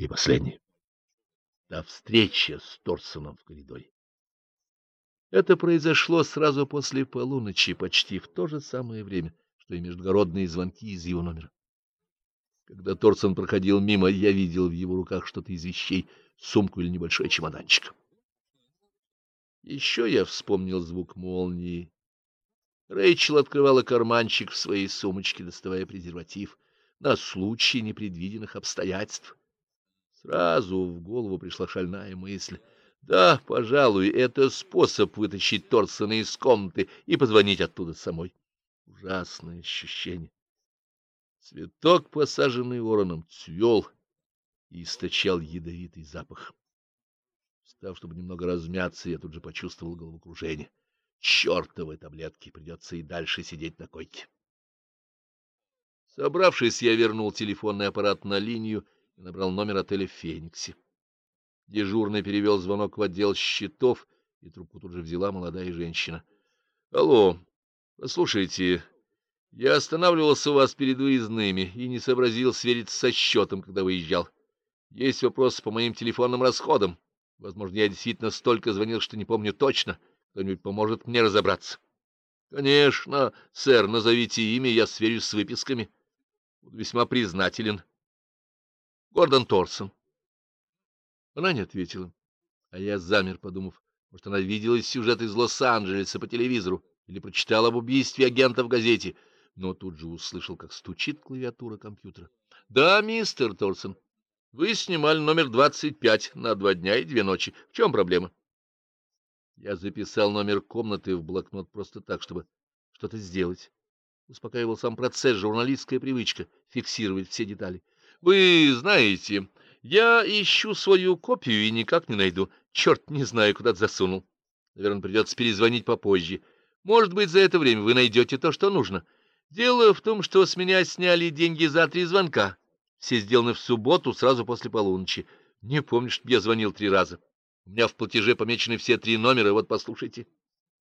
И последнее. До встречи с Торсоном в коридоре. Это произошло сразу после полуночи, почти в то же самое время, что и междугородные звонки из его номера. Когда Торсон проходил мимо, я видел в его руках что-то из вещей, сумку или небольшой чемоданчик. Еще я вспомнил звук молнии. Рэйчел открывала карманчик в своей сумочке, доставая презерватив, на случай непредвиденных обстоятельств. Сразу в голову пришла шальная мысль. Да, пожалуй, это способ вытащить Торсона из комнаты и позвонить оттуда самой. Ужасное ощущение. Цветок, посаженный вороном, цвел и источал ядовитый запах. Встав, чтобы немного размяться, я тут же почувствовал головокружение. Чертовы таблетки, придется и дальше сидеть на койке. Собравшись, я вернул телефонный аппарат на линию и набрал номер отеля Фениксе. Дежурный перевел звонок в отдел счетов, и трубку тут же взяла молодая женщина. — Алло, послушайте, я останавливался у вас перед выездными и не сообразил свериться со счетом, когда выезжал. Есть вопрос по моим телефонным расходам. Возможно, я действительно столько звонил, что не помню точно. Кто-нибудь поможет мне разобраться? — Конечно, сэр, назовите имя, я сверюсь с выписками. Буду весьма признателен. Гордон Торсон. Она не ответила, а я замер, подумав, может, она видела сюжет из Лос-Анджелеса по телевизору или прочитала об убийстве агента в газете, но тут же услышал, как стучит клавиатура компьютера. — Да, мистер Торсон, вы снимали номер 25 на два дня и две ночи. В чем проблема? Я записал номер комнаты в блокнот просто так, чтобы что-то сделать. Успокаивал сам процесс, журналистская привычка фиксировать все детали. — Вы знаете, я ищу свою копию и никак не найду. Черт, не знаю, куда засунул. Наверное, придется перезвонить попозже. Может быть, за это время вы найдете то, что нужно. Дело в том, что с меня сняли деньги за три звонка. Все сделаны в субботу, сразу после полуночи. Не помню, что я звонил три раза. У меня в платеже помечены все три номера, вот послушайте.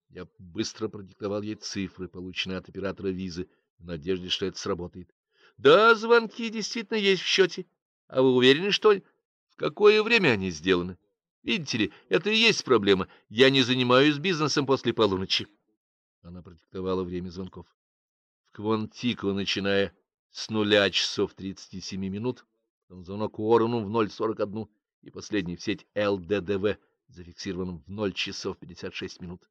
Я быстро продиктовал ей цифры, полученные от оператора визы, в надежде, что это сработает. Да, звонки действительно есть в счете. А вы уверены, что в какое время они сделаны? Видите ли, это и есть проблема. Я не занимаюсь бизнесом после полуночи. Она продиктовала время звонков. В Квантико, начиная с нуля часов 37 минут, потом звонок Уоррену в 0.41 и последний в сеть ЛДДВ, зафиксированным в 0 часов 56 минут.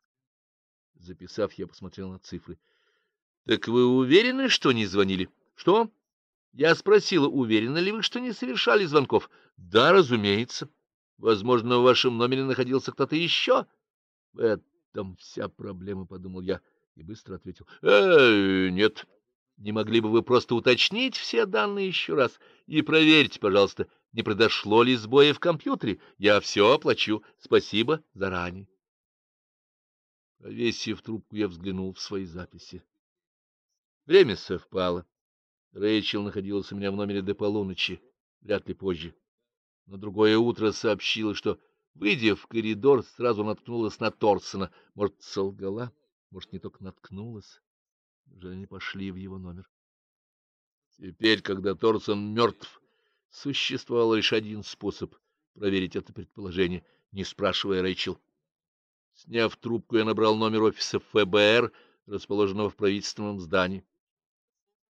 Записав, я посмотрел на цифры. — Так вы уверены, что не звонили? — Что? — я спросила, уверены ли вы, что не совершали звонков? Да, разумеется. Возможно, в вашем номере находился кто-то еще? В этом вся проблема, подумал я и быстро ответил. Э, нет. Не могли бы вы просто уточнить все данные еще раз и проверьте, пожалуйста, не произошло ли сбоя в компьютере? Я все оплачу. Спасибо заранее. Повесив трубку, я взглянул в свои записи. Время совпало. Рэйчел находилась у меня в номере до полуночи, вряд ли позже. На другое утро сообщила, что, выйдя в коридор, сразу наткнулась на Торсона. Может, солгала, может, не только наткнулась. Уже они пошли в его номер. Теперь, когда Торсон мертв, существовал лишь один способ проверить это предположение, не спрашивая Рэйчел. Сняв трубку, я набрал номер офиса ФБР, расположенного в правительственном здании.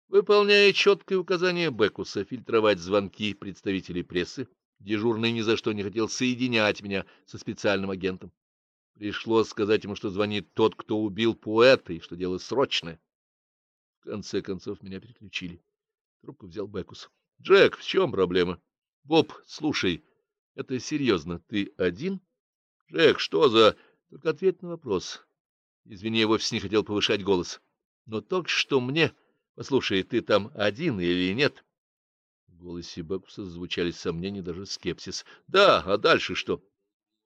Выполняя четкое указание Бекуса фильтровать звонки представителей прессы, дежурный ни за что не хотел соединять меня со специальным агентом. Пришлось сказать ему, что звонит тот, кто убил поэта, и что дело срочное. В конце концов меня переключили. Трубку взял Бекус. — Джек, в чем проблема? — Боб, слушай, это серьезно. Ты один? — Джек, что за... Только ответь на вопрос. Извини, я вовсе не хотел повышать голос. Но только что мне... Послушай, ты там один или нет? В голосе Бекуса звучали сомнения, даже скепсис. Да, а дальше что?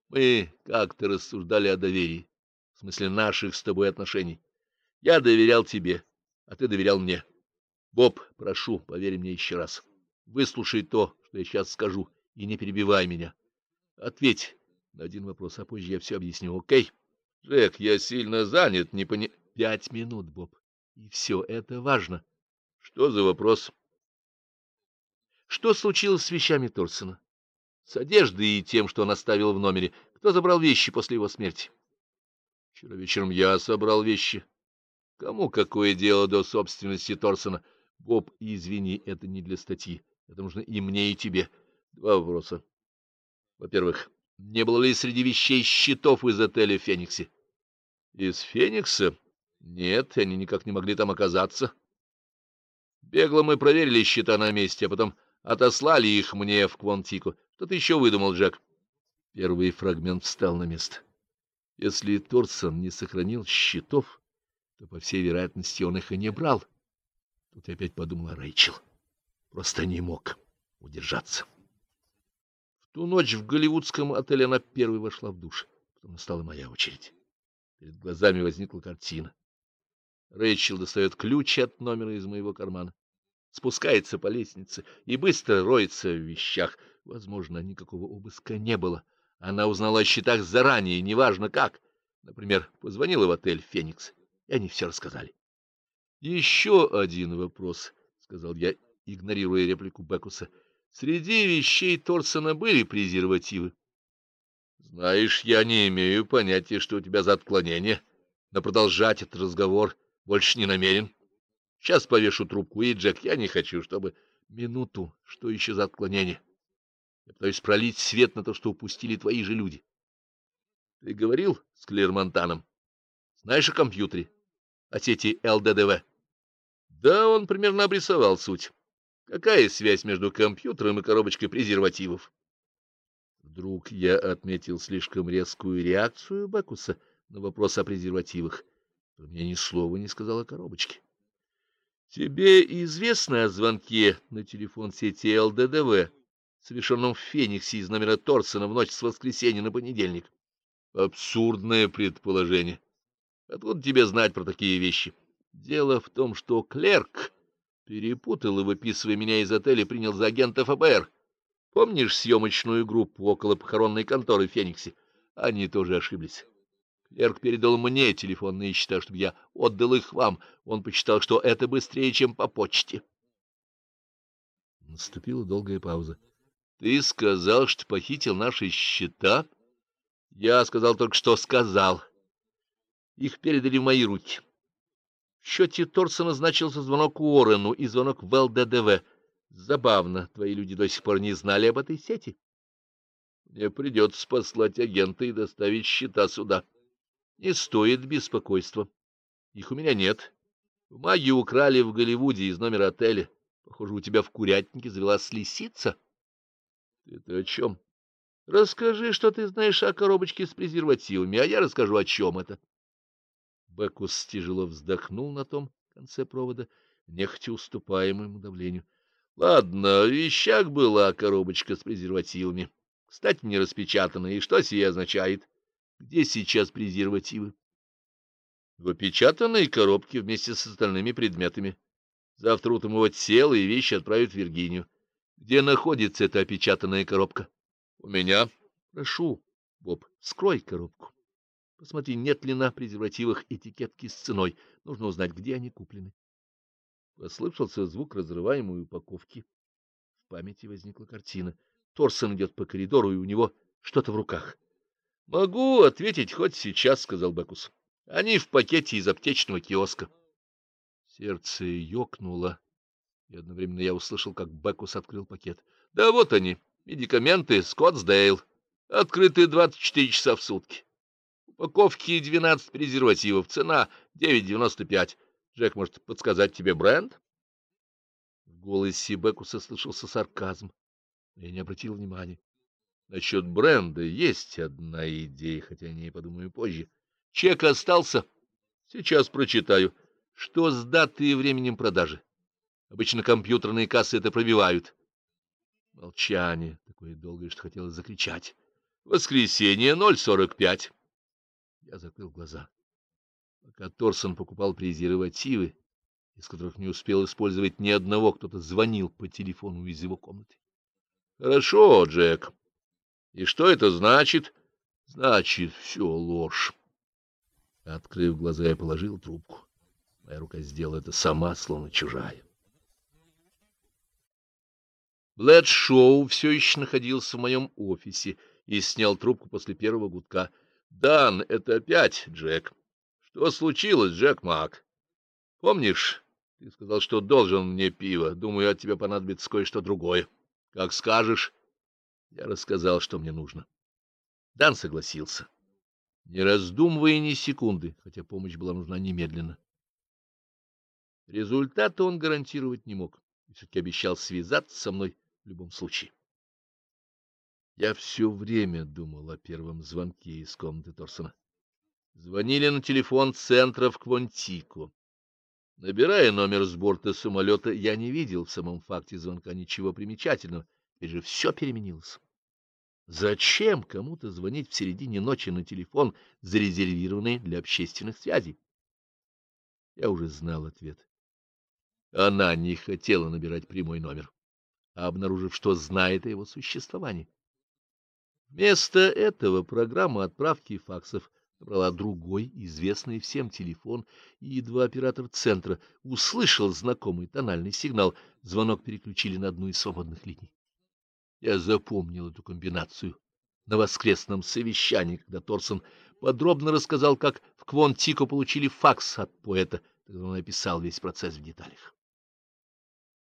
Мы как-то рассуждали о доверии, в смысле наших с тобой отношений. Я доверял тебе, а ты доверял мне. Боб, прошу, поверь мне еще раз. Выслушай то, что я сейчас скажу, и не перебивай меня. Ответь на один вопрос, а позже я все объясню, окей? Джек, я сильно занят, не пони... Пять минут, Боб. И все это важно. Что за вопрос? Что случилось с вещами Торсона? с одеждой и тем, что он оставил в номере. Кто забрал вещи после его смерти? Вчера вечером я собрал вещи. Кому какое дело до собственности Торсона? Боб, извини, это не для статьи. Это нужно и мне, и тебе. Два вопроса. Во-первых, не было ли среди вещей счетов из отеля в Фениксе? Из Феникса? Нет, они никак не могли там оказаться. Бегло мы проверили счета на месте, а потом отослали их мне в Квантику. Что ты еще выдумал, Джек? Первый фрагмент встал на место. Если Торсон не сохранил счетов, то, по всей вероятности, он их и не брал. Тут я опять подумал о Рэйчел. Просто не мог удержаться. В ту ночь в голливудском отеле она первой вошла в душ. Потом настала моя очередь. Перед глазами возникла картина. Рэйчел достает ключ от номера из моего кармана, спускается по лестнице и быстро роется в вещах. Возможно, никакого обыска не было. Она узнала о счетах заранее, неважно как. Например, позвонила в отель «Феникс», и они все рассказали. — Еще один вопрос, — сказал я, игнорируя реплику Бекуса. — Среди вещей Торсона были презервативы. — Знаешь, я не имею понятия, что у тебя за отклонение, но продолжать этот разговор больше не намерен. Сейчас повешу трубку, и, Джек, я не хочу, чтобы... Минуту, что еще за отклонение? Я пытаюсь пролить свет на то, что упустили твои же люди. Ты говорил с Клермонтаном? Знаешь о компьютере? О сети ЛДДВ? Да, он примерно обрисовал суть. Какая связь между компьютером и коробочкой презервативов? Вдруг я отметил слишком резкую реакцию Бакуса на вопрос о презервативах. Мне ни слова не сказал о коробочке. Тебе известно о звонке на телефон сети ЛДДВ, совершенном в Фениксе из номера Торсона в ночь с воскресенья на понедельник? Абсурдное предположение. Откуда тебе знать про такие вещи? Дело в том, что клерк перепутал и, выписывая меня из отеля, принял за агента ФБР. Помнишь съемочную группу около похоронной конторы в Фениксе? Они тоже ошиблись. Клерк передал мне телефонные счета, чтобы я отдал их вам. Он посчитал, что это быстрее, чем по почте. Наступила долгая пауза. — Ты сказал, что похитил наши счета? — Я сказал только, что сказал. Их передали в мои руки. В счете Торсона значился звонок Уоррену и звонок в ЛДДВ. Забавно, твои люди до сих пор не знали об этой сети. Мне придется послать агента и доставить счета сюда. Не стоит беспокойства. Их у меня нет. Маги украли в Голливуде из номера отеля. Похоже, у тебя в курятнике завелась лисица. Ты-то о чем? Расскажи, что ты знаешь о коробочке с презервативами, а я расскажу, о чем это. Бекус тяжело вздохнул на том конце провода, нехотя уступая моему давлению. Ладно, в вещах была коробочка с презервативами. Кстати, не распечатанная. И что сие означает? Где сейчас презервативы? В опечатанной коробке вместе с остальными предметами. Завтра утром его тело и вещи отправят в Виргинию. Где находится эта опечатанная коробка? У меня. Прошу, Боб, скрой коробку. Посмотри, нет ли на презервативах этикетки с ценой. Нужно узнать, где они куплены. Послышался звук разрываемой упаковки. В памяти возникла картина. Торсон идет по коридору, и у него что-то в руках. — Могу ответить хоть сейчас, — сказал Бекус. — Они в пакете из аптечного киоска. Сердце ёкнуло, и одновременно я услышал, как Бекус открыл пакет. — Да вот они, медикаменты Скоттсдейл, открытые 24 часа в сутки упаковки 12 презервативов, цена 9,95. Джек может подсказать тебе бренд? В голосе Бекуса слышался сарказм, я не обратил внимания. Насчет бренда есть одна идея, хотя о ней подумаю позже. Чек остался. Сейчас прочитаю. Что с датой и временем продажи? Обычно компьютерные кассы это пробивают. Молчание, такое долгое, что хотелось закричать. Воскресенье, 0.45. Я закрыл глаза. Пока Торсон покупал презервативы, из которых не успел использовать ни одного, кто-то звонил по телефону из его комнаты. — Хорошо, Джек. И что это значит? — Значит, все ложь. Открыв глаза, я положил трубку. Моя рука сделала это сама, словно чужая. Блэд Шоу все еще находился в моем офисе и снял трубку после первого гудка. — Дан, это опять Джек. — Что случилось, Джек Мак? — Помнишь, ты сказал, что должен мне пиво. Думаю, от тебя понадобится кое-что другое. Как скажешь. Я рассказал, что мне нужно. Дан согласился, не раздумывая ни секунды, хотя помощь была нужна немедленно. Результата он гарантировать не мог, и все-таки обещал связаться со мной в любом случае. Я все время думал о первом звонке из комнаты Торсона. Звонили на телефон центра в Квантико. Набирая номер с борта самолета, я не видел в самом факте звонка ничего примечательного, теперь же все переменилось. Зачем кому-то звонить в середине ночи на телефон, зарезервированный для общественных связей? Я уже знал ответ. Она не хотела набирать прямой номер, а обнаружив, что знает о его существовании. Вместо этого программа отправки факсов набрала другой, известный всем телефон, и едва оператор центра услышал знакомый тональный сигнал, звонок переключили на одну из свободных линий. Я запомнил эту комбинацию на воскресном совещании, когда Торсон подробно рассказал, как в Квон-Тико получили факс от поэта, когда он описал весь процесс в деталях.